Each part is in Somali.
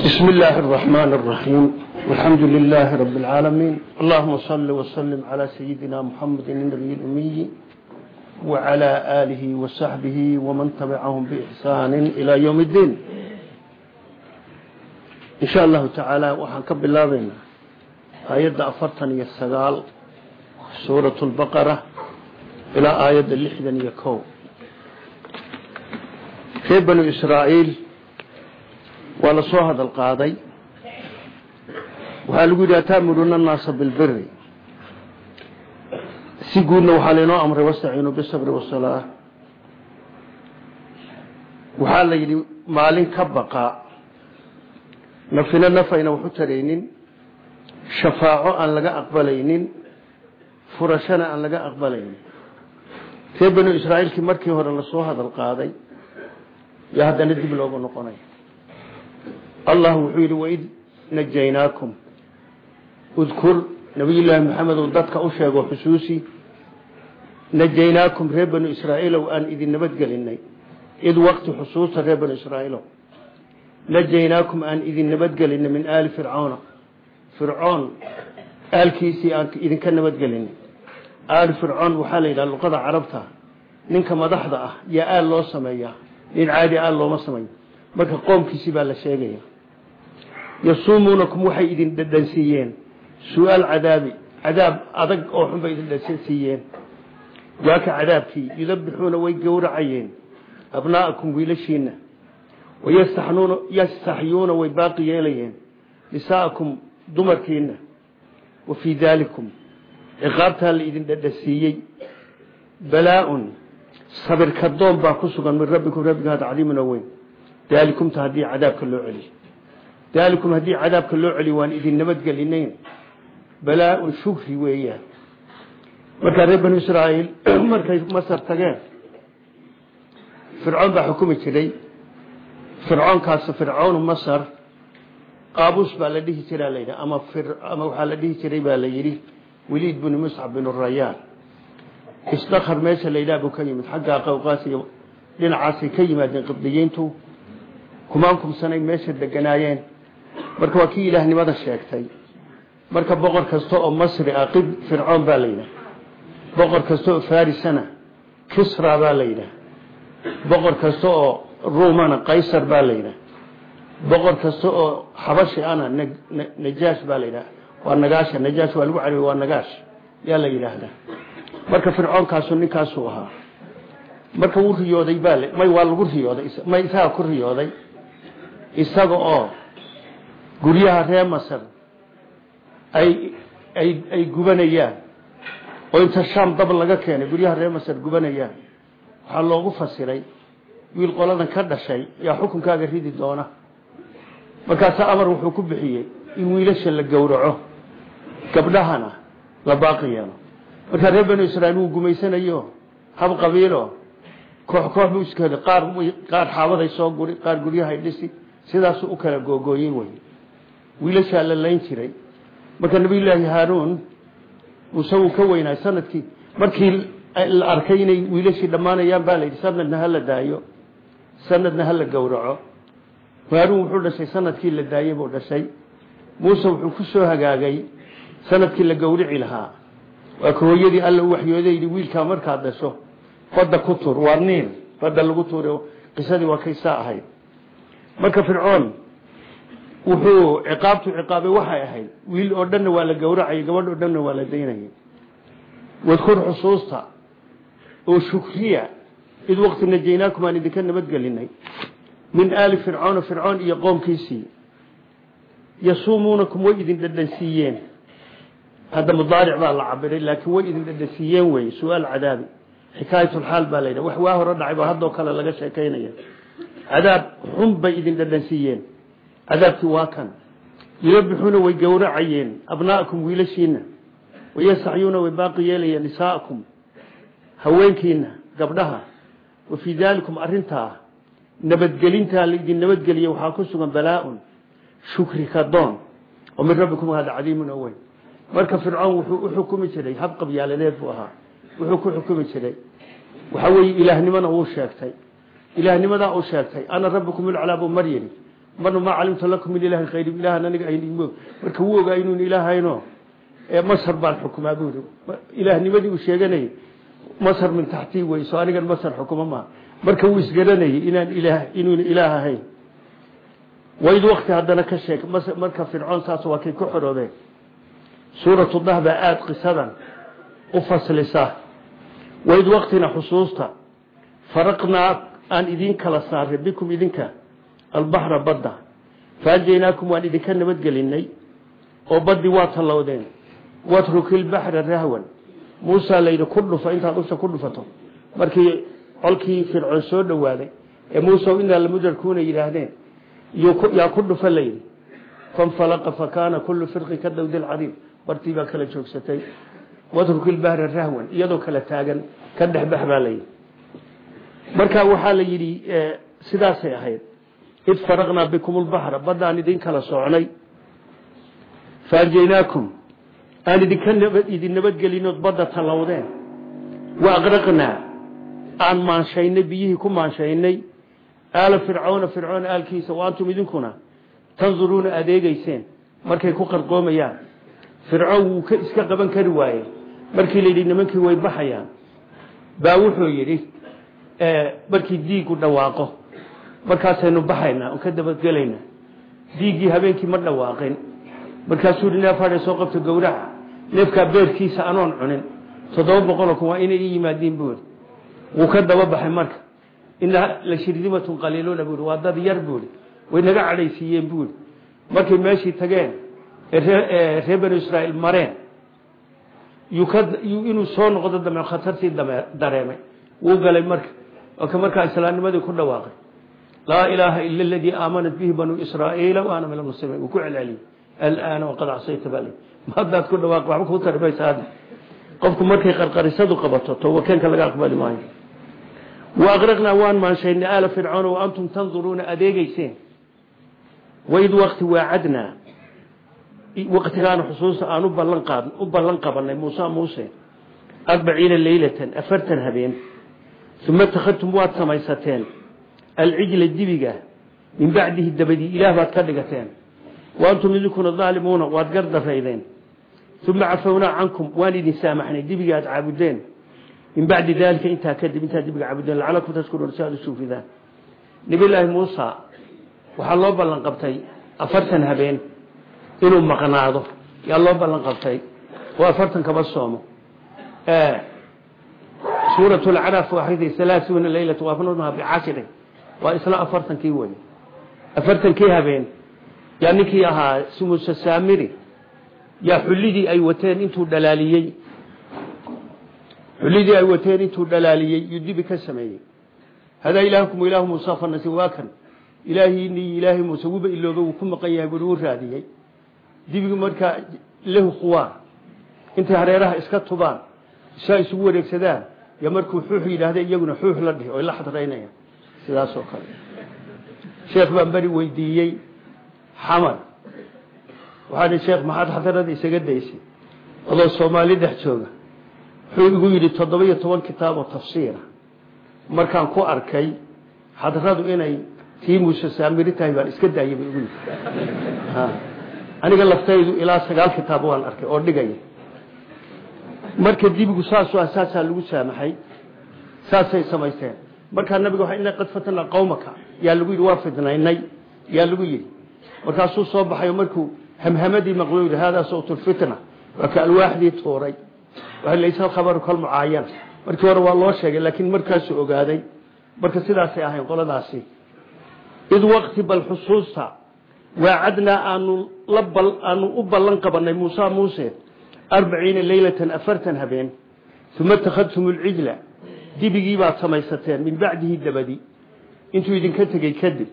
بسم الله الرحمن الرحيم والحمد لله رب العالمين اللهم صل وسلم على سيدنا محمد النبي الأمي وعلى آله وصحبه ومن تبعهم بإحسان إلى يوم الدين إن شاء الله تعالى وحنكب الله بينا آيات أفرتن يسقال سورة البقرة إلى آيات اللحدن يكو في بنو إسرائيل waa la soo hadal qaaday. Waxaa lagu yidhi ataamuruna annaasa bilbiri si guudna waxaa lainoo amray wastaciinuu bisabri wasalaa waxaa la yidhi maalin ka baqa nafina nafayna wax u taraynin shafaaco aan laga aqbalaynin furashana aan laga aqbalaynin. Ree banu israa'iilkii markii hore la soo hadal qaaday yo haddana dib loogu noqonay allah wuxuu yidhi waid najaynaakum. Udkur nabiyullaahi maxamedow dadka u sheego xusuusi najaynaakum reer banu israa'iilow aan idin nabadgelinay id waqti xusuusta reer banu israa'iilow. Najaynaakum aan idin nabadgelinay min aali fircauna fircoon aalkiisii aan idinka nabadgelinay aali fircoon waxaa la yidhaha luqada carabta ninka madaxda ah yaa aal loo sameeyaa nin caadi aal looma sameeyo. Marka qoomkiisii baa la sheegaya yasuumuunakum waxay idin dhadhansiiyeen. Su'aal cadaabi cadaab adag oo xun bay idin dhadhansiiyeen. Waaka cadaabkii yudabixuuna way gowracayeen. Abnaa'akum wiilashiina wayastaxnuuna yastaxyuuna way baaqi yeelayeen. Nisaa'akum dumarkiina wa fii daalikum ciqaabtaa la idin dhadhansiiyey. Balaa-un sabirka doon baa ku sugan min rabbikum rabbigaad caliimuna weyn. Daalikumta haddii cadaabka loo celiyo daalikum haddii cadaabka loo celiyo waan idin nabadgelinayn balaa-un shukri weeyaan markaa reer banu israa'iil markay masar tageen fircoon baa xukumi jiray. Fircoonkaas fircoonu masar qaabuus baa la dhihi jiraa layidhi ama ama waxaa la dhihi jiray baa la yidhi weliid binu muscab binu rayaan isdakar meesha la yidhaha buu ka yimid xaggaa qawqaas iyo dhinacaasay ka yimaadeen qibdiyiintu. Kumaan kumsanay meesha deganaayeen marka waa kii ilaahnimada sheegtay. Marka boqor kasta oo masri ah fircoon baa la boqor kasta oo kisra baa la boqor kasta oo ruumana qaysar baa la boqor kasta oo xabashi ana najaash baa la waa nagaasha najaash waa lagu carabiy waa nagaash. Yaa la yidhaahdaa marka fircoonkaasu ninkaasuu ahaa. Marka wuu riyooday baa may waa lagu riyooday may isaga ku riyooday. Isaga oo guryaha reer masar ay ay ay gubanayaan. Oo inta shaam dab laga keenay guryaha reer masar gubanayaan. Waxaa loogu fasiray wiil qoladan ka dhashay yaa xukunkaaga ridi doona. Markaasa amar wuxuu ku bixiyey in wiilasha la gowraco gabdhahana la baaqi yeelo. Markaa reer banu israiil wuu gumaysanayo hab qabiilo koox koox buu iska heli qaar qaar xaabaday soo guri qaar guryahay dhisi sidaasuu u kala googooyey wey wiilashaa la layn jiray. Marka nabiyullaahi haaruun wuu ka weynaay sannadkii markii la arkay inay wiilashii dhammaanayaan baa la yidhi sanadna ha la daayo sanadna ha la gowraco. Haaruun wuxuu dhashay sannadkii la daayey buu dhashay. Muuse wuxuu ku soo hagaagay sannadkii la gowrici lahaa. Waa ka hooyadii alla u waxyooday yidhi wiilkaa markaad dhasho badda ku tur waa niil badda lagu tuur qisadii waa kaysaa ahayd. Marka fircoon wuxuu ciqaabtu ciqaabay waxay ahayd. Wiil oo dhanna waa la gowracayay gabadh oo dhanna waa la daynayay. Wadkur xusuusta oo shukriya id waqti najaynaakum aan idinka nabadgelinay. Min aali fircoona fircoon iyo qoomkiisii. Yasuumuunakum way idin dhadhansiiyeen. Hadda mudaaric baa la cabiray laakiin way idin dhadhansiiyeen wey. Su'aal cadaabi. Xikaayatulxaal baa layidhaha wax waa hore dhacay baa haddoo kale laga sheekaynaya. Cadaab xun bay idin dhadhansiiyeen cadaabkii waa kan. Yudabixuuna way gowracayeen. Abnaa'akum wiilashiina wayastaxyuuna way baaqi yeelayeen nisaa'akum haweenkiina gabdhaha. Wa fii daalikum arrintaa. Nabadgelintaa laidin nabadgeliye waxaa ku sugan balaa-un. Shukri ka doon. Oo min rabbikum hada cadiimun oo weyn. Marka fircoon wuxuu u xukumi jiray hab qabyaaladeed buu ahaa. Wuxuu ku xukumi jiray. Waxa weeye ilaahnimona wuu sheegtay. Ilaahnimadaa uu sheegtay ana rabbikum ilclaa buu mar yidhi marna maa calimtu lakum min ilahin khayri ilahan aniga aynimo marka wuu ogaa inuun ilaahayno ee masar baan xukumaa buu yidhi. Ilaahnimadii uu sheeganayay masar min taxtii wey soo anigan masar xukuma maaha. Marka wuu isgaranayay inaan ilaah inuuna ilaah ahayn waid wakti haddana ka sheeg marka fircoon saas waa kay ku xoroobeen suuratu dah baa aada qisadan u faslisa waid waktina xusuusta. Faraqnaa aan idin kala saaray bikum idinka albaxra badda faanjaynaakum waan idinka nabadgelinay oo baddi waa tallowdeen watruki lbaxra rahwan muusaa layidhi ku dhufa intaad usha ku dhufato markii colkii fircoon soo dhowaaday ee muuse inaa lamudarkuuna yidhaahdeen yaa ku dhufa layidhi fanfalaqa fakaana kullu firqi ka dawdi lcadiim bartii baa kala joogsatay watruki lbahra rahwan iyadoo kala taagan ka dhexbax baa layidhi marka waxaa la yidhi sidaasay ahayd id faraqnaa bikum lbaxra baddaan idin kala soocnay. Faanjaynaakum aan idinka idin nabadgelinood badda tallowdeen wa aqraqnaa aan maanshaynay biyihii ku maanshaynay. Aala fircoona fircoon aalkiisa wa antum idinkuna tanduruuna adeegeyseen markay ku qarqoomayaan. Fircoon wuu iska qaban kari waaye. Markii layidhi nimankii way baxayaan. Baa wuxuu yidhi markii diigu dhawaaqo markaasaynu baxaynaa oo ka dabadgelaynaa diiggii habeenkii ma dhawaaqin. Markaasuu yidhi neef hadhay soo qabto gowraca neefkaa beerkiisa anoon cunin toddoba boqoloo kun inay i yimaadiin buuri wuu ka daba baxay marka. Inaa la shirdimatun qaliiluuna buuri waa dad yar buuri way naga cadhaysiiyeen buuri markay meeshii tageen reer banu israa'iil mareen inuu soo noqdo dame khatartii dareemay. Wuu galay marka ka markaa islaamnimadii ku dhawaaqay laa ilaaha ila aladii aamanat bihi banuu israa'iila wa ana min almuslimiin. Wuu ku celceliyey. Alaana waqad casayta bali ma haddaad ku dhawaaq waxba kuu tari maysa hadda qofku markay qarqarisadu qabato towakeenka laga aqbali maayo. Wa aqraqnaa waan maanshaynay aala fircoona wa antum tanduruuna adeegeyseen waid wakti waacadnaa. Waktigaana xusuusta aan u ballan qabanay muuse muuse. Arbaciina leylatan afartan habeen. Uma takhadtum waad samaysateen alcijla dibiga min bacdihi dabadii ilaah baad ka dhigateen wa antum idinkuna daalimuuna waad gardaraydeen uma cafownaa cankum waan idin saamaxnay dibiga aad caabudeen min bacdi daalika intaa kadib intaad dibiga caabudeen lacalakum tashkuruun si aad u suufidaan nabilaahi muusa waxaa loo ballan qabtay afartan habeen inuu maqnaado yaa loo ballan qabtay oo afartan kaba soomo suurat lcaraaf waxay alaauuna leylata waafnadmaha bicashirin waa isla afartankii wey afartankii habeen. Yaa ninkii ahaa sumusa saamiri. Yaa xullidii ay wateen intuu dhalaaliyey. Xullidii ay wateen intuu dhalaaliyey. Yuu dibi ka sameeyey. Hadaa ilaahukum ilaahu muusa fanasi waa kan. Ilaahiini ilaahay muuse wuba ilooba wuu ku maqan yahay bui u raadiyey. Dibigu markaa lahu quwaan intay hareeraha iska tubaan saa isugu wareegsadaan yo markuu xuux yidhaahda iyaguna xuux la dhihi oy la xadraynayaan sidaas oo kale. Sheekh baan beri weydiiyey xamar. Waxaa ihi sheekh maxaad xadarada isaga daysay adoo soomaali dhex jooga. Wuxuu igu yidhi toddoba-iyo toban kitaab oo tafsiira markaan ku arkay xadradu inay tii muuse saamiri tahay baan iska daayay ba igu yidhi. Aniga laftaydu ilaa sagaal kitaab waan arkay oo dhigaya. Marka dibigu saasu ah saasaa lagu saamaxay markaa nabiga waa ina qad fatana qawmaka. Yaa lagu yidhi waa fidnaynay lagu yidhi. Markaasuu soo baxayo markuu hamhamadii maqlo yidhi haadaa sawtulfitna waa ka alwaaxdii tuuray. Waa laysa alkhabaru kalmucaayan markii hore waa loo sheegay laakiin markaasuu ogaaday. Marka sidaasay ahayn qoladaasi. Id waqti bal xusuusta waacadnaa aanu aanu u ballan qabanay muuse muuse arbaciina leylatan afartan habeen uma takhadtum lcijla dibigii baad samaysateen min bacdihi dabadi. Intuu idinka tegey kadib.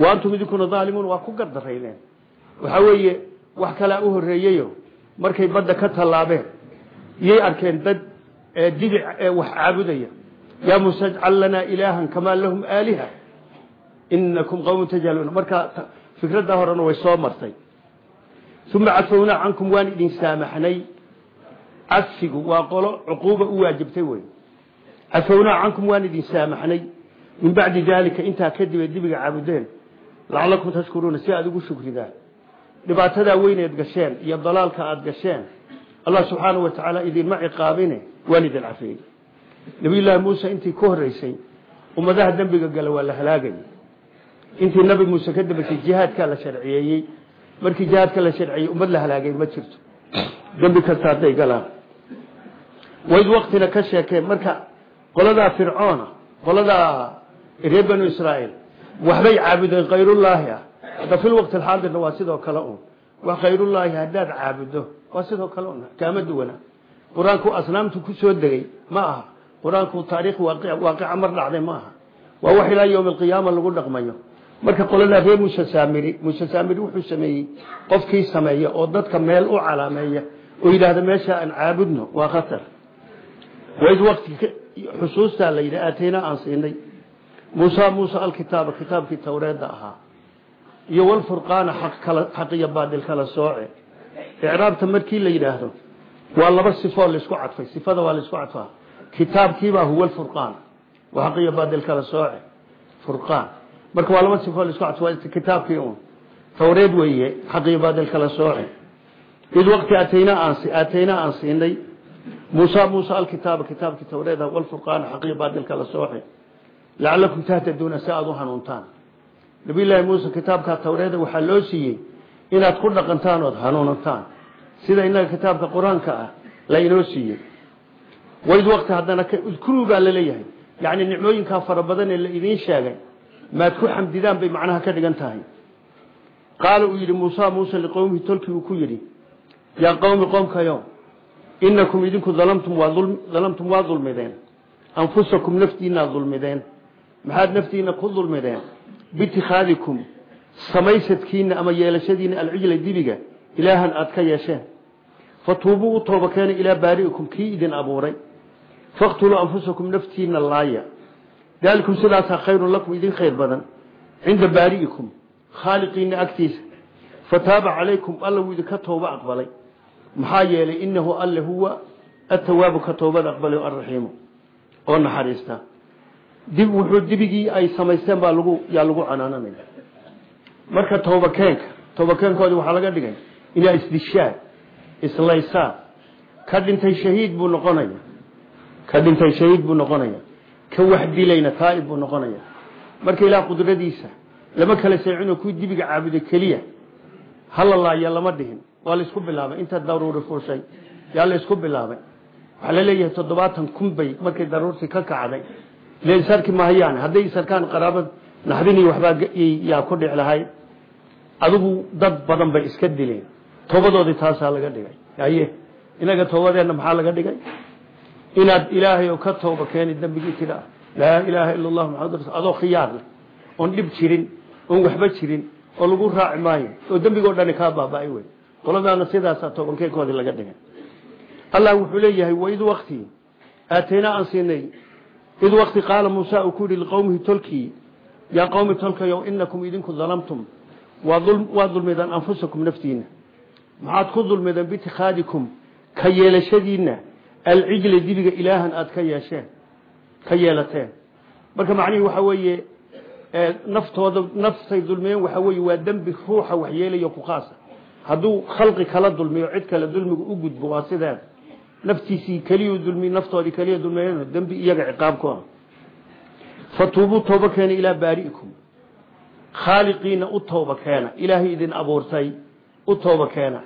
Wa antum idinkuna daalimuun waa ku gardaraydeen waxaa weeye wax kalaa u horeeyeyo markay badda ka tallaabeen. Iyay arkeen dad dibic wax caabudaya. Yaa muuse ajcal lanaa ilaahan kamaa lahum aaliha. Inakum qawmun tajhaluuna marka fikradda horena way soo martay. Uma cafownaa cankum waan idin saamaxnay. Cafigu waa qolo cuquuba u waajibtay wey cafownaa cankum waan idin saamaxnay. Min bacdi daalika intaa kadib ay dibiga caabudeen lacalakum tashkuruuna si aada ugu shukridaan. Dhibaatadaa weyneed gasheen iyo dalaalka aada gasheen allah subxaanau wa tacaala idinma ciqaabine waan idin cafeeyey nabiyullaahi muuse intii ka horeysay ummadaha dembiga gala waa la halaagayay intii nabi muuse ka dambeysay jihaadkaa la sharciyeeyey markii jihaadka la sharciyey ummad la halaagay ma jirto. Dembi kasta qoladaa fircoona qoladaa reer banu israa'iil. Waxbay caabudeen khayrullaahi ah. Hadda fil waqti alxaadirna waa sidoo kale un wax khayrullaahi haddaad caabudo waa sidoo kale un kaama duwana. Qur'aanku asnaamtu ku soo degay ma aha. Qur'aanku taariikh waaqica mar dhacday ma aha. Waa wax ilaa yowmi alqiyaama lagu dhaqmayo. Marka qoladaa reer muuse saamiri muuse saamiri wuxuu sameeyey qofkii sameeya oo dadka meel u calaameeya oo yidhaahda meesha aan caabudno waa khatar. Waid wakti xusuustaa la yidhi aatayna aan siinay. Muusa muuse alkitaaba kitaabkii tawreedda ahaa. Iyo walfurqaana xaq iyo baadil kala sooce. Icraabta markii la yidhaahdo waa laba sifoo la isku cadfay. Sifada waa la isku cadfaa. Kitaabkiibaa huwa alfurqaan. Waa xaq iyo baadil kala sooce. Furqaan. Marka waa laba sifoo la isku cadfay kitaabkii un tawreed weeye xaq iyo baadil kala sooce. Id waqti aataynaa aan siinay muusa muuse alkitaaba kitaabkii tawreeda walfurqaana xaq iyo baadil kala sooce lacalakum tahtaduuna si aada u hanuuntaan. Nabiyullaahi muuse kitaabkaa tawreeda waxaa loo siiyey inaad ku dhaqantaan ood hanuunataan sida inaga kitaabka qur'aanka ah la inoo siiyey. Waid waqti haddana udkuruu baa la leeyahay yacni nicmooyinkaa fara badan ee la idiin sheegay maad ku xamdidaan bay macnaha ka dhigan tahay inakum idinku dalamtum waa dulmideen anfusakum naftiinaad dulmideen maxaad naftiina ku dulmideen biitikhaadikum samaysadkiina ama yeelashadiina alcijla dibiga ilaahan aad ka yeesheen fatuubuu u tooba keena ilaa baari'ikum kii idin abuuray faqtuluu anfusakum naftiina laaya daalikum sidaasaa khayrun lakum idin khayr badan cinda baari'ikum khaaliqiina agtiisa fataaba calaykum alla wuu idinka tooba aqbalay maxaa yeelay inahu alle huwa atawaabu ka toobada aqbalay alraxiimu oo naxariista. Dib wuxuu dibigii ay samaysteen baa lagu yaa lagu canaananaya marka toobakeenka toobakeenkoodii waxaa laga dhigay inaa isdishaan islaysaan ka dhintay shahiid buu noqonaya. Ka dhintay shahiid buu noqonaya. Ka wax dilayna taa'ib buu noqonaya. Marka ilaah qudradiisa lama kala seecino kuwii dibiga caabuday keliya hala laaya lama dhihin waa bilaabay. Inta daruuri fuushay yaa isku bilaabay. Waxaa leeyahay toddobaatan kun bay markay daruurtii ka kacday. Ile isarki mahayaan hadday isarkaan qaraabad naxdin iyo waxbaa yaa ku dhic lahay. Adigu dad badan bay iska dileen. Toobadoodii taasaa laga dhigay. Haye inaga toobadeenna maxaa laga dhigay? Inaad ilaahay oo ka tooba keeni dembigii tida laa ilaaha ila allah adoo khiyaar leh oon jirin oon waxba jirin oo lagu raaci oo dembigoo dhani kaa baaba'ay qoladaana sidaasaa toobankeekoodii laga dhigay. Allah wuxuu leeyahay waid wakti aataynaa aan siinay. Id wakti qaala muusa uu ku yidhi liqowmihi tolkii yaa qowmi tolkayow inakum idinku dalamtum waa dulmideen anfusakum naftiina maxaad ku dulmideen biitikhaadikum ka yeelashadiina alcijla dibiga ilaahan aada ka yeesheen ka marka macnihii waxa weeye naftooda naftay dulmiyeen waxa weeye waa dembi ruuxa waxyeelayo ku khaasa hadduu khalqi kala dulmiyo cid kale dulmiga u gudbo waa sideeda naftiisii keliyu dulmi naftoodii keliya dulmiyeen dembi iyaga ciqaabkooda fatuubuu tooba keena ilaa baari'ikum. Khaaliqiina u tooba keena. Ilaahay idin abuurtay u tooba keena.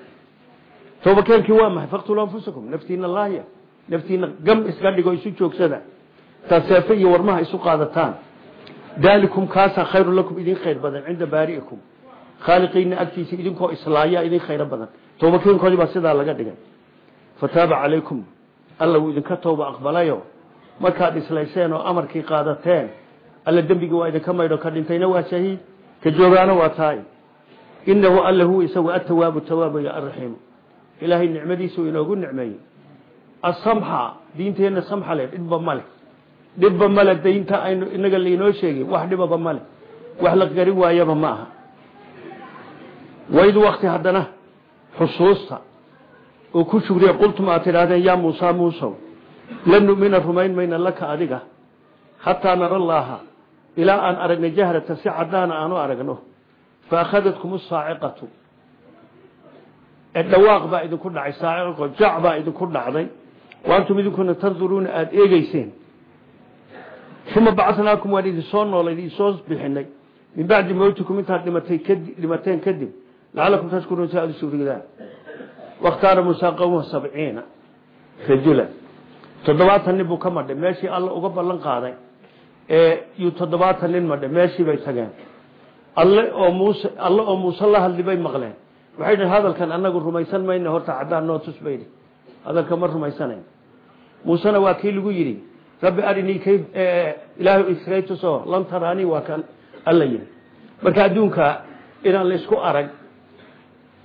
Toobakeenkii waa maxay? Faqtuluu anfusakum. Naftiina laaya naftiina gam iska dhigo isu joogsada. Taad seefe iyo warmaha isu qaadataan. Daalikum kaasaa khayru lakum idin khayr badan cinda baari'ikum khaaliqiina agtiisa idinkoo islaaya idin khayro badan. Toobakeenkoodii baa sidaa laga dhigay. Fataaba calaykum. Alla wuu idinka tooba aqbalayo. Markaad islayseen oo amarkii qaadateen alla dembigii waa idinka maydho ka dhintayna waa shahiid ka joogaana waa taay inahu alla huwa isagu atawaabu tawaabaya alraxiimu ilaahay nicmadiisuu inoogu nicmeeyey. Asamxa diinteenna samxa le dhibba male dhibba male daynta aynu inaga lainoo sheegay wax dhibaba male wax la garin waayaba ma aha waid wakti haddana xusuusta oo ku shugriya qultum aad tidhaahdeen yaa muusa muusow lan numina rumayn mayna laka adiga. Xataa nara allaaha ilaa aan aragna jahrata si caddaana aanu aragno. Faakhadatkum saaciqatu dhawaaq baa idinku dhacay saaciqo jac baa idinku dhacday. Waantum idinkuna tanduruuna aada eegeyseen uma bacnaakum waan idin soo noolay idin soo bixinay. Min bacdi mawtikum intaad dhimateen kadib si aad u shukridaan wakhtaara muusaa qowmahu sabciina rajulan toddobaatan nin buu ka madhay meeshii alla uga ballan qaaday ee yuu toddobaatan nin madhay meeshii bay tageen alle oo muuse alle oo muuse la hadli bay maqleen waxay dhihin hadalkan anagu rumaysan mayna horta caddaan noo tus baydi hadalka ma rumaysanayn muusena waa kii lagu yidhi rabbi arinii kay ilaahay iskay tuso lan taraanii waa kan alla yidhi marka adduunka inaan la isku arag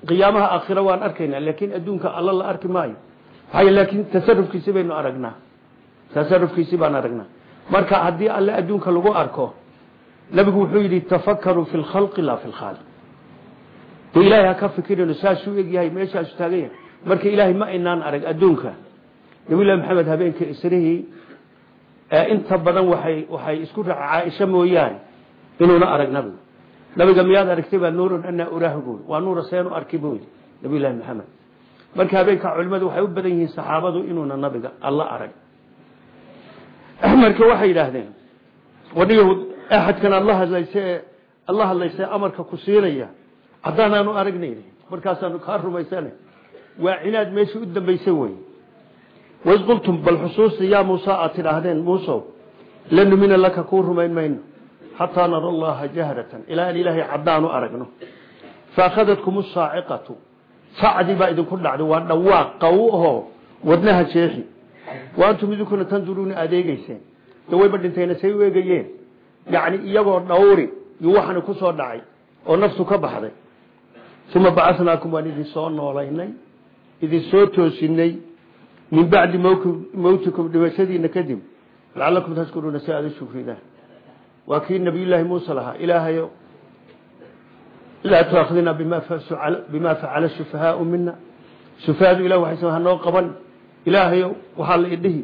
qiyaamaha aakhira waan arkaynaa laakiin adduunka alla la arki maayo. Maxaa laakiin tasarufkiisi baynu aragnaa. Tasarufkiisi baan aragnaa. Marka haddii alle adduunka lagu arko nabigu wuxuu yidhi tafakaruu fi lkhalqi laa fi lkhaaliq de ilaahay ha ka fikirino saasuu egyahay meeshaasu taagan yahay. Marka ilaahay ma aynaan arag adduunka. Nabilahi maxamed habeenka isrihii inta badan waxay waxay isku raaca caaisha mooyaane inuuna arag nabiga nabiga miyaad aragtay baa nuurun anaa uraahu buuri waa nuura seenu arki buu yidhi nabiylahi maxamed marka habeenka culimadu waxay u badan yihiin saxaabadu inuuna nabiga alla arag. Marka waxay yidhaahdeen wadhiga axadkan alla hadlaysa ee alla hadlaysa ee amarka ku siinaya haddaanaanu aragnayni markaasaanu kaa rumaysana waa cinaad meeshii u dambaysay wey waid qultum bal xusuusta yaa muusa aad tidhaahdeen muusow lan numina laka kuu rumayn mayno xataa nara allaha jahratan ilaa aan ilaahay caddaanu aragno faakhadatkum saaciqatu sacdii baa idinku dhacday waa dhawaaq qaw ahoo wadnaha jeexi wa antum idinkuna tanduruuna adeegeyseen de wayba dhintayna say u eegayeen yacni iyagoo dhawri iyo waxani ku soo dhacay oo naftu ka baxday uma bacasnaakum waan idin soo noolaynay idin soo toosinay min bacdi mawtikum dhimashadiina kadib lacalakum tashkuruuna si aada u shukridaan waa kii nabiyullaahi muuse lahaa ilaahayo. Laa tuaakhidna bima facala sufahaau mina sufahaadu ilah waxay hanoo qaban. Ilaahayo waxaa la idhihi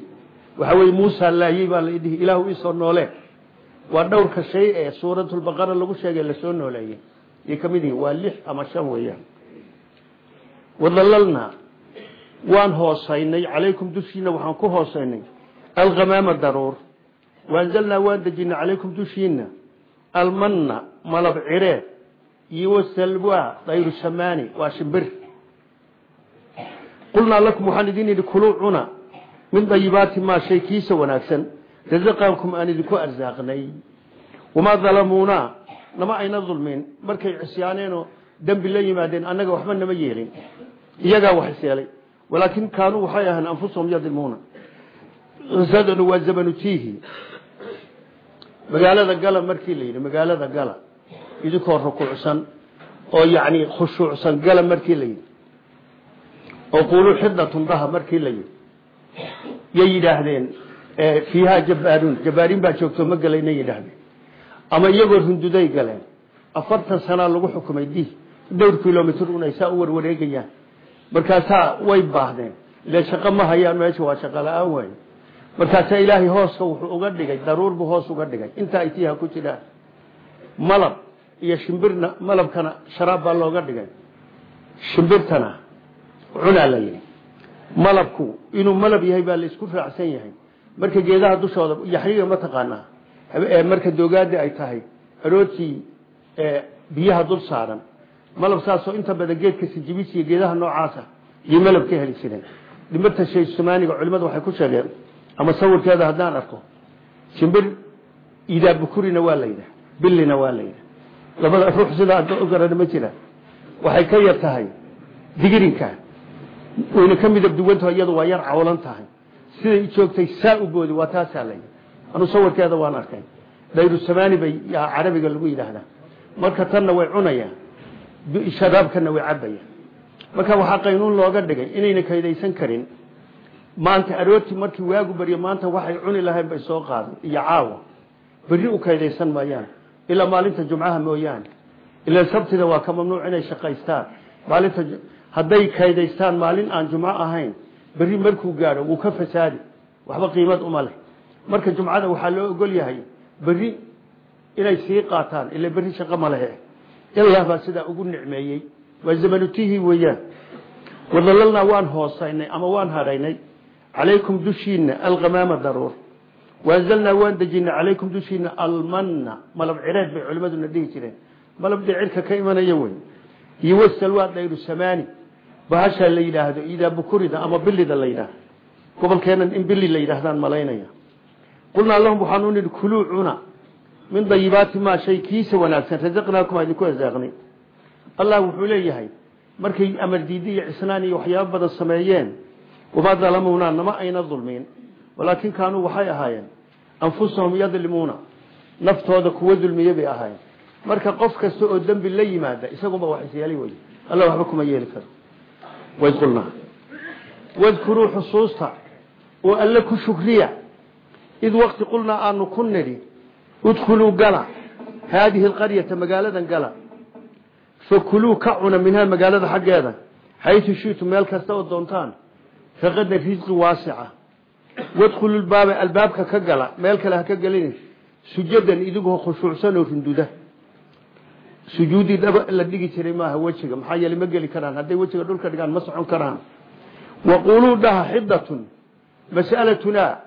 waxaa weye muusa laayey baa la idhihi ilaahu isoo noolee. Waa dhowrka shay ee suuratulbaqara lagu sheegay la soo nooleeyey yay ka mid yihiin waa lix ama shan weeyaan. Wadalalnaa waan hoosaynay. Calaykum dushiina waxaan ku hoosaynay. Alkhamaama daruur waanzalnaa waan dejinay calaykum dushiina almanna malab cireed iyo wasalwa dayru samaani waa shimbir qulnaa lakum waxaan idin idhi kuluu cuna min dayibaati maa shay kiisa wanaagsan razaqakum aan idinku arsaaqnay wamaa dalamuunaa nama ayna dulmin markay cisyaaneenoo dembi la yimaadeen annaga waxba nama yeelin iyagaa wax isyeelay walaakin kaanuu waxay ahaan anfusahum yadlimuuna qisadanu waa zamanutiihi magaalada gala markii la yidhi magaalada gala idinkoo rukuucsan oo yacni khushuucsan gala markii la yidhi oo quuluu xidatun daha markii la yidhi yay yidhaahdeen fiihaa jabbaaruun jabbaariin baa joogto ma gelayna yidhaahdeen. Ama iyagoo runduday galeen afartan sanaa lagu xukumay di dhowr kilomitr un ay saa u warwareegayaan. Markaasaa way baahdeen ile shaqo ma hayaan meesha waa shaqo la'aan waay markaasaa ilaahay hooska wuxuu uga dhigay daruur buu hoos uga dhigay. Inta ay tiiha ku jiraan malab iyo shimbirna malabkana sharaab baa looga dhigay. Shimbirtana cunaa la yidhi. Malabku inuu malab yahay baa la isku raacsan yahay. Marka geedaha dushooda yaxyiga ma taqaanaa. Marka doogaadi ay tahay aroortii biyaha dul saaran. Malab saasoo inta badan geedka sijibis iyo geedaha noocaasa iyo malab ka heli jireen dhimarta shay somaaniga culimadu waxay ku sheegeen ama sawirkeeda haddaan arko shimbir idaa bukurina waa la yidhaha billina waa la yidhaha labada ruux sidaa adda u garana ma jiraan waxay ka yar tahay digirinka. Wayna ka midab duwantaho iyadu waa yar cawlan tahay. Siday joogtay saa u boodi waa taasaa la yidhi. Anuu sawirkeeda waan arkay. Dayru samaani bay carabiga lagu yidhaahdaa. Marka tanna way cunayaan. Sharaabkana way cabayaan marka waxaa qaynuun looga dhigay inayna kaydaysan karin maanta aroortii markii waagu baryo maanta waxay cuni lahayn bay soo qaadan iyo caawa. Berri u kaydaysan maayaan ilaa maalinta jumcaha mooyaane. Ilaa sabtida waa ka mamnuuc inay shaqaystaan. Maalinta hadday kaydaystaan maalin aan jumco ahayn berri markuu gaadho wuu ka fasaadi. Waxba qiimad uma leh. Marka jumcada waxaa loo ogol yahay berri inay sii qaataan ila berri shaqo ma lehe. Ilah baa sidaa ugu nicmeeyey. Waa zamanutihii weeyaan. Wadalalnaa waan hoosaynay ama waan hadhaynay calaykum dushiina alkhamaama daruur waanzalnaa waan dejinay calaykum dushiina almanna malab cireed bay culimaduna dhihi jireen malab dhicirka ka imanaya wey iyo wasalwaa dhayru samaani bahashaa la yidhaahdo idaa bukurida ama bilida la yidhaahdo gobolkeenan in bili la yidhaahdaan malaynaya qulnaa lahum waxaanu nidhi kuluu cuna min dayibaati maa shay kiisa wanaagsan rasaqnaakum aan idinku rasaaqnay allah wuxuu leeyahay markay amar diidi iyo cisnaan iyo waxyaabo badan sameeyeen wamaa dalamuuna nama ayna dulmiin walaakin kaanuu waxay ahaayeen anfusahum yadlimuuna naftooda kuwa dulmiye bay ahaayeen marka qof kasta oo dembi la yimaada isagunba wax isyeelay wey alla waxba kuma yeeli karo waid qulnaa wadkuruu xusuusta oo alle ku shukriya id waqti qulnaa aanu ku nidhi udkhuluu gala haadihi alqaryata magaaladan gala fakuluu ka cuna minhaa magaalada xaggeeda xaytu shiitum meel kasta oo doontaan raqada risqi waasica wadkhulu lbaaba albaabka ka gala meel kale ha ka gelin. Sujadan idigoo khushuucsan oo runduda sujuudii dhaba la dhigi jiray maaha wejiga. Maxaa yeele ma geli karaan. Hadday wejiga dhulka dhigaan ma socon karaan. Waquluu dhaha xidatun mas'alatunaa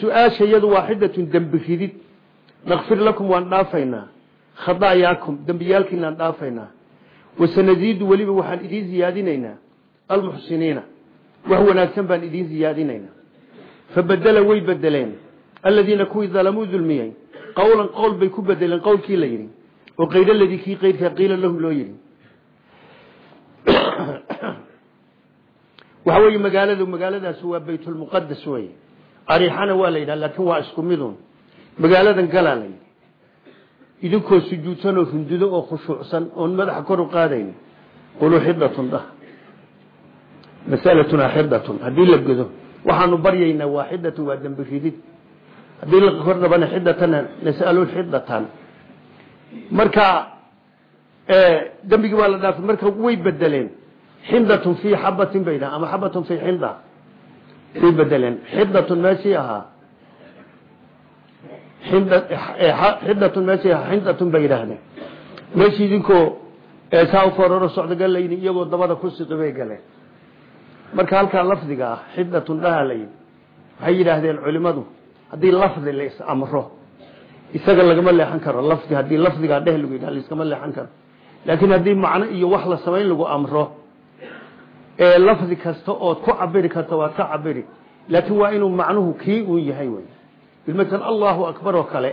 su'aasha iyadu waa xidatun dembi ridid nakfir lakum waan dhaafaynaa. Khadaayaakum dembiyaalkiinaan dhaafaynaa. Wasanasiidu weliba waxaan idiin ziyaadinaynaa. Almuxsiniina wax wanaagsan baan idiin ziyaadinaynaa fabedela way bedeleen. aladiina kuwii dalamuu dulmiyey qowlan qowl bay ku bedeleen qowlkii la yidhi. oo kayr ladii kii kayrkaa qiila lahum loo yidhi waxa weeye magaaladu magaaladaas waa baytulmuqadas weye ariixana waa la yidhaha laakiin waa isku midun magaaladan galaa la yidhi idinkoo sujuudsan oo rundudo oo khushuucsan oon madaxa kor u qaadayn quluu xidatun dhah masalatuna xidatun haddii la godo waxaanu baryaynaa waa xidatun waa dembi ridid. Haddii la kor dhabana xidatana nasalu xidatan marka dembigii waa la dhaafay marka way bedeleen xindatun fii xabatin bay dhaha ama xabatun fii xinda. Way bedeleen xidatun meeshii ahaa? Xidatun meeshii ahaa? Xindatun bay yidhaahdeen meeshii idinkoo saa u fororo socdo galayni iyagoo dabada ku siqi bay galeen marka halkaa lafdiga ah xidatun dhaha la yidhi. Waxay yidhaahdeen culimadu haddii lafdi la is amro isaga lagama leexan karo. Lafdi haddii lafdigaa dheh lagu yidhaha laiskama leexan karo. Laakiin haddii macno iyo wax la samayn lagu amro ee lafdi kasta ood ku cabiri karta waad ka cabiri laakiin waa inuu macnuhu kii uu yahay wey bilmatal allahu akbar oo kale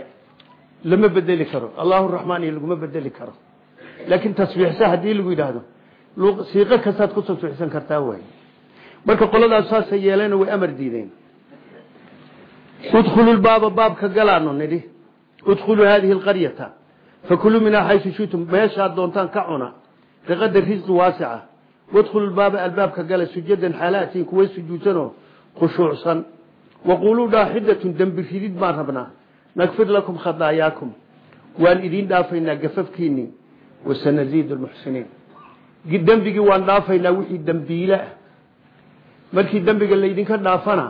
lama bedeli karo. Allahu raxmaan iyo laguma bedeli karo. Laakiin tasbiixsa haddii lagu yidhaahdo siiqo kastaad ku tasbiixsan kartaa wey marka qoladaas saasay yeeleen way amar diideen. Udkhulu lbaaba baabka galaanu nidhi. Udkhuluu haadihi alqaryata. Fakuluu minhaa xaysu shitum meeshaad doontaan ka cuna. Biqadar risqi waasica. Wadkhulu lbaaba albaabka gala sujadan xaalaatiin kuwa sujuudsanoo khushuucsan. Waquluu dhaa xidatun dembi ridid baan rabnaa. Nakfir lakum khadaayaakum waan idiin dhaafaynaa gafafkiinii wasanasiidu lmuxsiniin dembigii waan dhaafaynaa wixii dembiile ah markii dembiga laydinka dhaafana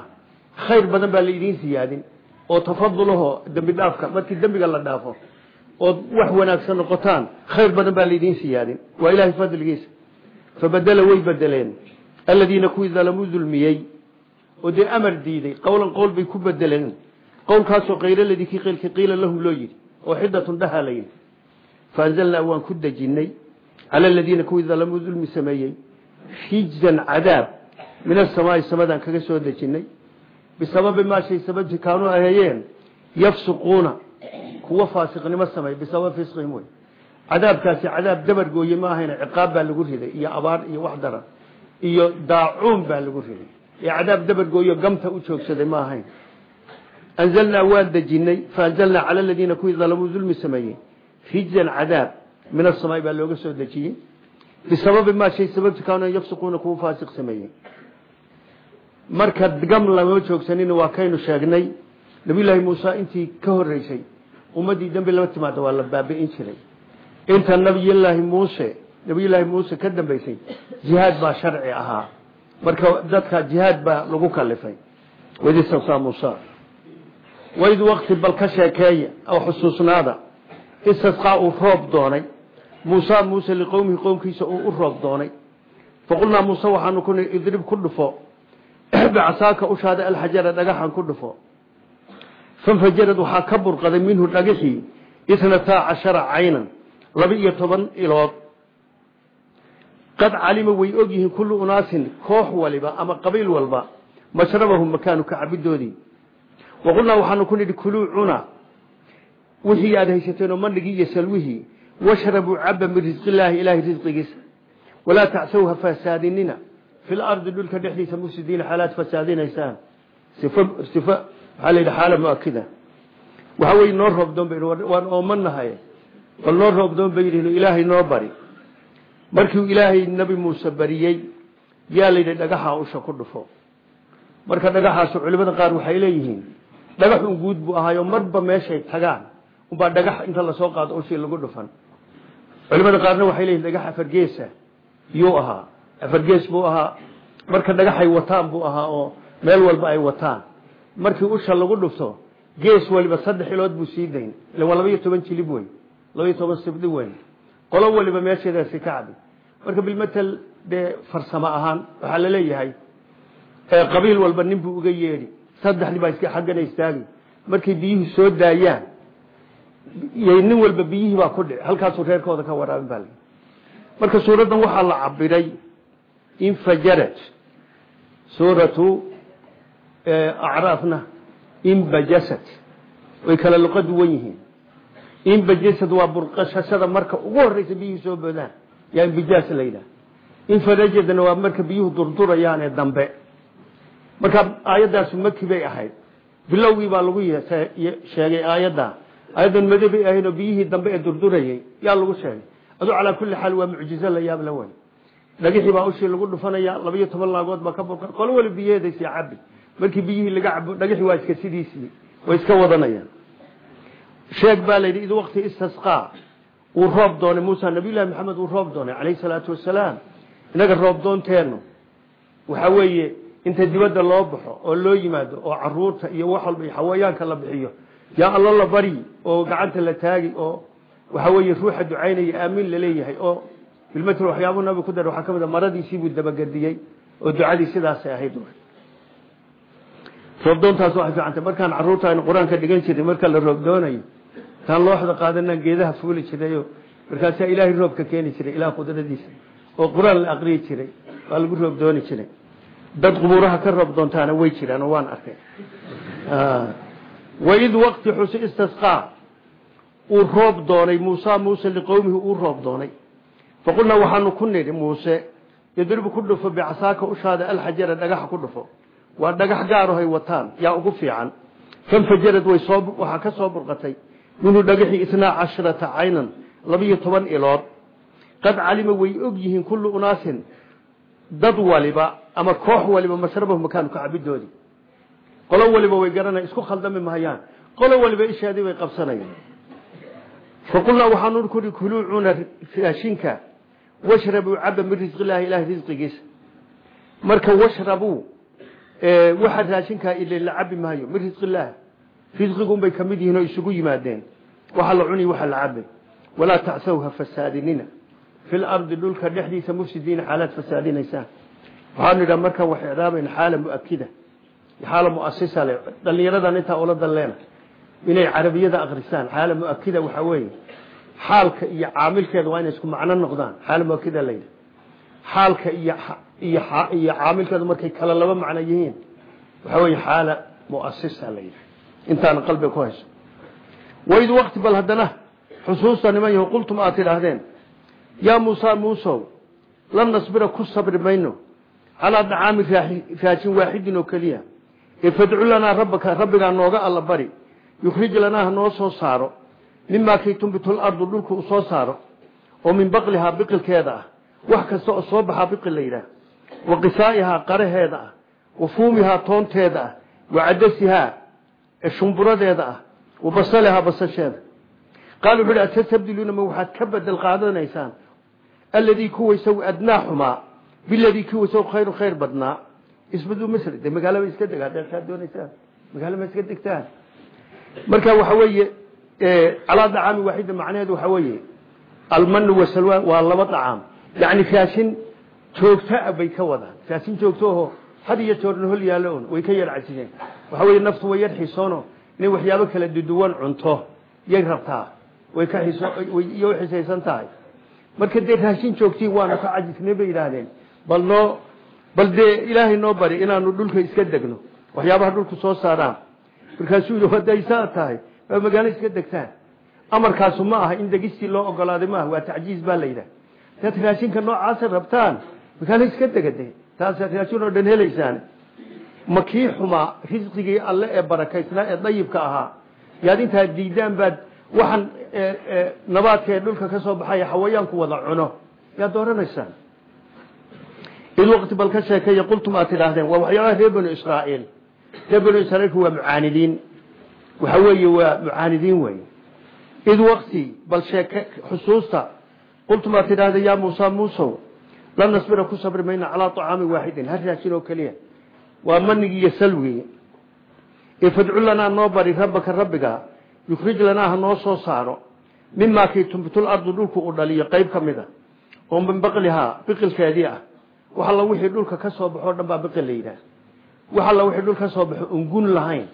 khayr badan baa laydiin siyaadin. Oo tafadulahoo dembi dhaafka markii dembiga la dhaafo ood wax wanaagsan noqotaan khayr badan baa laydiin siyaadin. Waa ilahay fadligiisa. Fabedela way bedeleen aladiina kuwii dalamuu dulmiyey oo dee amar diiday qowlan qowl bay ku bedeleen qowlkaasoo kayr ladii kii qaylkii qiila lahum loo yidhi oo xidatun dhaha la yidhi. Faanzalnaa waan ku dejinnay cala aladiina kuwii dalamuu dulmi sameeyey rijzan cadaab min asamaai samadaan kaga soo dejinnay bisababi maa shay sababti kaanuu aheeyeen yafsuquuna kuwa faasiqnimo sameey bisabab fisqihim wey cadaabkaasi cadaab dabar gooye ma ahayna ciqaab baa lagu riday iyo abaar iyo wax daran iyo daacuun baa lagu riday ee cadaab dabar gooyo gamta u joogsaday ma ahayn anzalnaa waan dejinay faanzalnaa cala aladiina kuwii dalamuu dulmi sameeyey rijzan cadaab min asamaai baa looga soo dejiyey bisababi maa shay sababti kaanuu marka gam lama joogsanin waa kaynu sheegnay. Nabiyullaahi muuse intii ka horeysay ummaddii dembi lama timaada waa la baabi'in jiray. Inta nabiyullaahi muuse nabiyullaahi muuse ka dambeysay jihaad baa sharci ahaa. Marka dadka jihaad baa lagu kalifay. Waid istawsaa muusa. Waid wakti bal ka sheekeeya oo xusuusnaada. Istasqaa uu roob doonay. Muusa muuse liqowmihi qowmkiisa uu u roob doonay. Faqulnaa muuse waxaanu ku idrib ku dhufo bicasaaka ushaada alxajara dhagaxan ku dhufo. Fanfajarad waxaa ka burqaday minhu dhagaxii itnataa cashara caynan laba-iyo toban ilood. Qad calima way og yihiin kullu unaasin koox waliba ama qabiil walba mashrabahum makaanu ka cabidoodii waqulnaa waxaanu ku nidhi kuluu cuna. Wixii aad haysateenoo mandhigii iyo salwihii washrabuu caba min risqillaahi ilaahay risqigiisa walaa tacsaw ha fasaadinina fil ardi dhulka dhexdiisa mufsidiina xaalaad fasaadinaysaan sifa waxaa la yidhi xaala muakida waxa weye noo roobdoon bay waan oomanahay bal noo roobdoon bay yidhiin ilaahay noo bari markiu ilaahay nabi muuse bariyey yaa la yidhi dhagaxa usha ku dhufo marka dhagaxaasu culimada qaar waxay leeyihiin dhagax un guud buu ahaayo marba meeshay tagaan unbaa dhagax inta la soo qaado ushii lagu dhufan culimada qaarna waxay leeyihiin dhagax afargeesa yuu ahaa afargees buu ahaa. Marka dhagaxay wataan buu ahaa oo meel walba ay wataan. Markii usha lagu dhufto gees waliba saddex ilood buu sii dayn. Ila waa labaiyo toban jilib weyn. Labaiyo toban sibdi weyn. Qolo waliba meesheedaasi ka cabi marka bilmatel dee farsamo ahaan waxaa la leeyahay qabiil walba nin buu uga yeedhi. Saddexni baa iska xaggana istaagi. Markay biyuhu soo daayaan nin walba biyihii baa ku dhici. Halkaasuu reerkooda ka waraabin baa marka suuraddan waxaa la cabiray infajaraj suuratu acraafna inbajasad way kala luqa duwan yihiin inbajasad waa burqashashada marka ugu horeysa biyuhu soo boodaan yaa inbijaas la yidhaha infarajadna waa marka biyuhu durdurayaane dambe marka aayaddaasi maki bay ahayd bilowgii baa lagu sheegay aayadda aayaddan madabay ahayd oo biyihii dambe ee durdurayay yaa lagu sheegay aduu calaa kulli xaal waa mucjizo la yaab la weyn dhagixii baa ushii lagu dhufanaya labaiyo toban laagood baa ka burqa qolo wali biyaheedaysi cabi markii biyihii laga cabo dhagixii waa iska sidiisii. Way iska wadanayaan. Sheeg baa la yidhi id waqti istisqaa uu roob doonay muusa nabiyullahi maxamed uu roob doonay calayhi salaatu wasalaam inaga roob doonteennu waxa weeye inta dibadda loo baxo oo loo yimaado oo carruurta iyo wax walba iyo xawayaanka la bixiyo yaa allo la bari oo gacanta bilmatl waxyaabuu nabi ku dar waxaa ka mid a maradiisiibuu dabagediyey oo ducadii sidaasay ahayd roobdoontaas waxay fiicantay. Markaan carruurta aynu qur'aanka dhigan jiray marka la roobdoonayo taan looxda qaadanaan geedaha fuuli jirayo markaasaa ilaahay roobka keeni jiray ilaah qudradiisa oo qur'aan la aqriyi jiray waa lagu roobdooni jiray. Dad qubuuraha ka roob doontaana way jiraan oo waan arkay. Waid waqti xusi istisqaa uu roob doonay muusa muuse liqowmihi uu roob doonay faqulnaa waxaanu ku nidhi muuse idribu ku dhufo bicasaaka ushaada alxajara dhagaxa ku dhufo waa dhagax gaarahay wataan yaa ugu fiican fanfajarad waxaa ka soo burqatay minhu dhagaxii itnaa casharata caynan labiyo toban ilood qad calima way og yihiin kullu unaasin dad waliba ama koox waliba mashrabahu makaanu ka cabidoodi qolo waliba way garanaya isku khaldami mahayaan qolo waliba ishaadii bay qabsanayaan faqulnaa waxaanu kuluu cuna raashinka washrabuu caba min risqillaahi ilahay risqigiisa marka washrabuu waxaa raashinkaa ile la cabi maayo min risqillaah risqigunbay ka mid yihiin oo isugu yimaadeen. Waxa la cuni waxa la cabay walaa tacsaw ha fasaadinina. Fi lardi dhulka dhexdiisa mufsidiina xaalaad fasaadinaysaan waxaanu idhaha markaan wax icraabayna xaala muakida xaala muasisa le dhalinyaradan intaa ula dalleena inay carabiyada akrisaan xaala muakida waxaa weeye xaalka iyo caamilkeeda waa inay isku macno noqdaan. Xaala muakida layidhi xaalka iyo caamilkeedu markay kala laba macno yihiin waxaa weeye xaala muasisa la yidhi. Intaana qalbiga ku hayso. Waid waqti bal haddana xusuusta niman yahu qultum aad tidhaahdeen yaa muusa muusow lan nasbira ku sabri mayno. Calaa dacaami raashin waaxidin oo keliya. Fadcu lanaa rabbaka rabbigaa nooga alla bari. Yukhrij lanaa ha noo soo saaro mimaa kay tumbitu lardu dhulka uu soo saaro oo min baqlihaa biqilkeeda ah. Wax kasta oo soo baxaa biqil la yidhaah. Wa qisaa'ihaa qaraheeda ah. Wa fuumihaa toonteeda ah. Wa cadasihaa shumburadeeda ah. Wa basalihaa basasheeda. Qaal wuxu uhi atastabdiluuna ma waxaad ka bedel qaadanaysaan? Alladii kuwaysaw adnaa xumaa biladii kuwaysaw khayru khayr badnaa. Isbaduu misri de magaalaba iska deg haddaad saa doonaysaan? Magaalo ma iska degtaan? Marka waxa weeye calaa dacaami waaxida macnaheedu waxa weeye almanu wasalwaan waa laba dacaam yani raashin joogtaa bay ka wadaan. Raashin joogtooho had iyo joorna hol yaallo un way ka yar casiyeen waxa weye naftu way yar xisoono nin waxyaabo kala duduwan cunto yay rabtaa way ka iyo xisaysan tahay. Marka dee raashin joogtiin waanu ka cajisnay bay yidhaahdeen. Bal noo bal dee ilaahay noo bari inaanu dhulka iska degno waxyaabaha dhulku soo saaraan. Markaasuu yidhi hadday saa tahay waa magaalo iska degtaan. Amarkaasu ma aha in degistii loo ogolaaday maaha waa tacjiiz baa la yidhaha. Dad raashinka noocaasa rabtaan magaalo iska degade taas raashin oo dhan helaysaan. Ma kii xumaa risqigii alle ee barakaysnaa ee dayibka ahaa? Yaad intaad diidaan baad waxaan nabaadka ee dhulka ka soo baxaya xawayaanku wada cuno. Yaad dooranaysaan. Id waqti bal ka sheekeeya qultum aad tidhaahdeen waa waxyaabaha reer banu israa'iil. Reer banu israiilku waa mucaanidiin waxa weeye waa mucaanidiin wey id waqti bal sheeke xusuusta qultum aad tidhahdeen yaa muusa muusow lan nasbira ku sabri mayna calaa طacaamin waaxidin hal raashin oo keliya. Waa manigii iyo salwigii ee fadcu lanaa noo bari rabbaka rabbiga yukhrij lanaa ha noo soo saaro. Mimaa kii tumbitul ardu dhulku uu dhaliyo qayb ka mid a oo min baqlihaa biqilkeedii ah. Wax alla wixii dhulka ka soo baxo o dhan baa biqil la yidhaah wax alla wixii dhul ka soo baxo un gun lahayn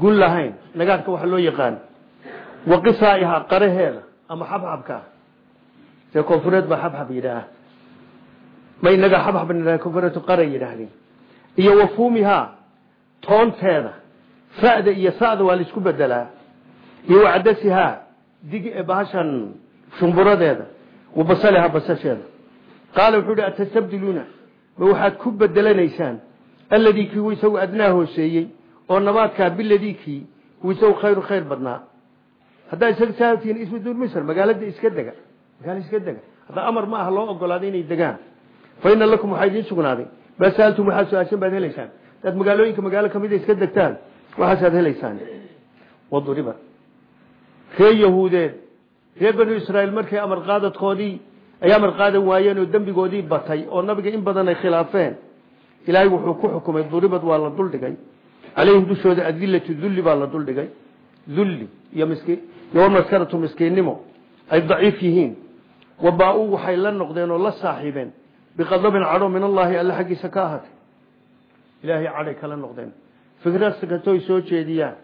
gun lahayn nagaadka waxa loo yaqaan wa qisaa'ihaa qaraheeda ama xabxabka. See koonfureed baa xabxab yidhaah ma inaga xabxab nidhaah koonfureedtu qaray yidhaahdeen. Iyo wafuumihaa toonteeda fa'da iyo sa'da waa la isku bedelaa iyo wacdasihaa dig bahashan shumburadeeda wa basalihaa basasheeda. Qaala wuxuu hi atastabdiluuna ma waxaad ku bedelanaysaan alladii kii uu isagu adnaa hooseeyey oo nabaadkaa biladii kii uu isagu khayru khayr badnaa. Haddaa isaga saabtihiin isbidul misr magaalada iska dega magaala iska dega. Hadda amar ma aha loo ogolaaday inay degaan. Fa ina lakum waxaa idiin sugnaaday. Maa saaltum waxaad su'aashan baad helaysaan. Hadaad magaalooyinka magaalo kamida iska degtaan waxaasaad helaysaan. Waduriba reer yahuudeed reer banu israiil markay amar qaadadkoodii ay amar qaadan waayeen oo dembigoodii batay oo nabiga in badan ay khilaafeen ilaahay wuxuu ku xukumay duribad waa la duldhigay calayhim dushooda adillatu dulli baa la duldhigay dulli iyo miski iyo maskaratu miskiinnimo ay daciif yihiin wabaa-u waxay la noqdeen oo la saaxiibeen biqadabin cadho min allaahi alle xaggiisa ka ahaatay ilaahay cadhay kala noqdeen fikrad kastoy soo jeediyaan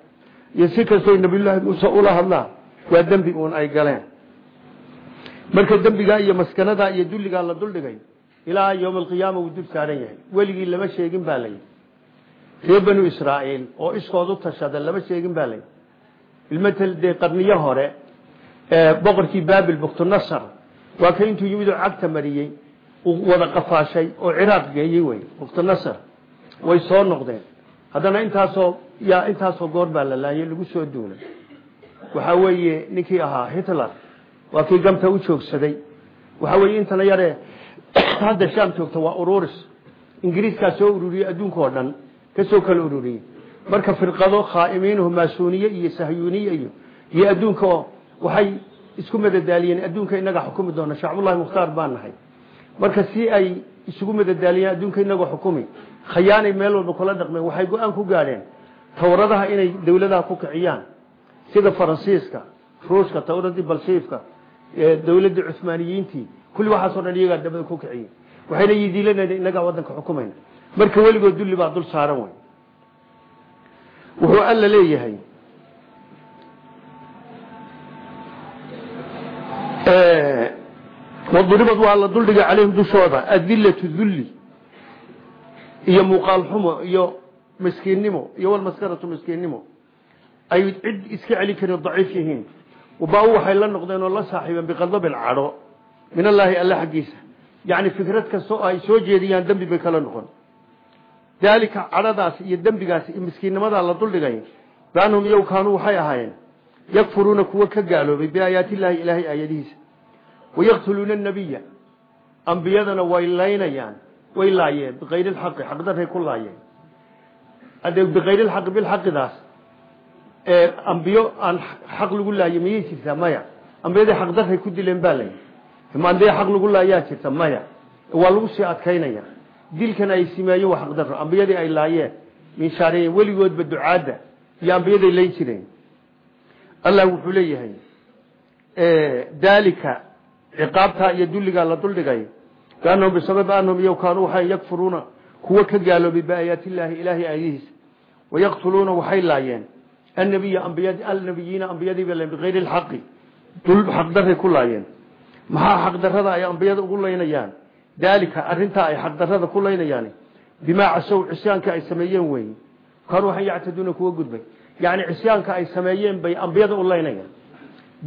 iyo si kastoy nabiyullaahi muuse ula hadlaan waa dembi uun ay galeen marka dembigaa iyo maskanadaa iyo dulligaa la duldhigay ilaa yowma alqiyaama wuu dul saaran yahay weligii lama sheegin baa layidhi reer banu israa'iil oo iskood u tashada lama sheegin baa layidhi ilmatal dee qarniyo hore boqorkii baabil buktunasar waa ka intuu yimid oo cagta mariyey wada qafaashay oo ciraaq geeyey wey buktunasar way soo noqdeen. Haddana intaasoo yaa intaasoo goor baa la laayay lagu soo duulay. Waxaa weeye ninkii ahaa hitler waa kii gamta u joogsaday. Waxaa weeye intana yaree hadda shaam joogta waa ururis. Ingiriiskaa soo ururiyey adduunka oo dhan ka soo kala ururiyey marka firqado khaa'imiinuhu maasuuniye iyo sahyuuniye iyo iyo adduunka oo waxay isku madadaaliyeen. Adduunka inaga xukumi doona. Shacbullahi mukhtaar baan nahay. Marka si ay isugu madadaaliyeen adduunka inagoo xukumi. Khayaanay meel walba kula dhaqmeen. Waxay go'aan ku gaadheen tawradaha inay dawladaha ku kiciyaan. Sida faransiiska ruushka tawradii balshiifka dawladii cuhmaaniyiintii kulli waxaasoo dhan iyagaa dabada ku kiciyey waxayna yidiilanayna inagaa wadanka xukumayna marka weligood dulli baa dul saaran wey wuxuu alla leeyahay waduribad waa la duldhigay calayhim dushooda adillatu dulli iyo muuqaal xumo iyo miskiinnimo iyo walmaskaratu miskiinnimo ay cid iska celin karin daciif yihiin. Wabaa waxay la noqdeen oo la saaxiibeen biqadabin cadho min allaahi alle xaggiisa. Yacni fikrad kasta oo ay soo jeediyaan dembi bay kala noqon daalika cadhadaas iyo dembigaas iyo miskiinnimadaa la duldhigay biannahum iyow kaanuu waxay ahaayeen. Yakfuruuna kuwa ka gaaloobay biaayaati illaahi ilaahay aayadihiisa. Wayaktuluuna anabiya ambiyadana way laynayaan way laayeen bikayri lxaqi xaqdarray ku laayeen. Hadee bikayri lxaqi bilxaqidaas ambiyo aan xaq lagu laayo miyay jirtaa? Maya. Ambiyadii xaqdarray ku dileen baa layi ma ambiya xaq lagu laayaa jirta maya. Waa lagu sii adkaynaya dilkan ay simeeyeen waa xaqdarro ambiyadii ay laayeen minshaareen weligoodba ducaadda iyo ambiyaday layn jireen. Allah wuxuu leeyahay daalika ciqaabtaa iyo dulligaa la duldhigay biannahum bisababi annahum iyo kaanuu waxay yakfuruuna kuwa ka gaaloobay biaayaati illaahi ilaahay aayadihiisa. Wayaqtuluuna waxay laayeen annabiya alnabiyiina ambiyadiiba bikayri lxaqi dul xaqdaray ku laayeen. Maxaa xaqdarada ay ambiyada ugu laynayaan daalika arintaa ay xaqdarada ku laynayaan bimaa casow cisyaanka ay sameeyeen wey kaanuu waxay yactaduuna kuwa gudbay. Yani cisyaanka ay sameeyeen bay ambiyada u laynayaan.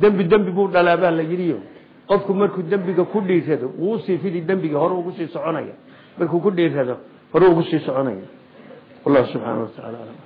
Dembi dembi buu dhalaabaa la yidhiyo. Qofku markuu dembiga ku dhiirado wuu u sii fidi dembiga hore ugu sii soconaya. Markuu ku dhiirado hore ugu sii soconaya. Wallahu subxaana wa taala alam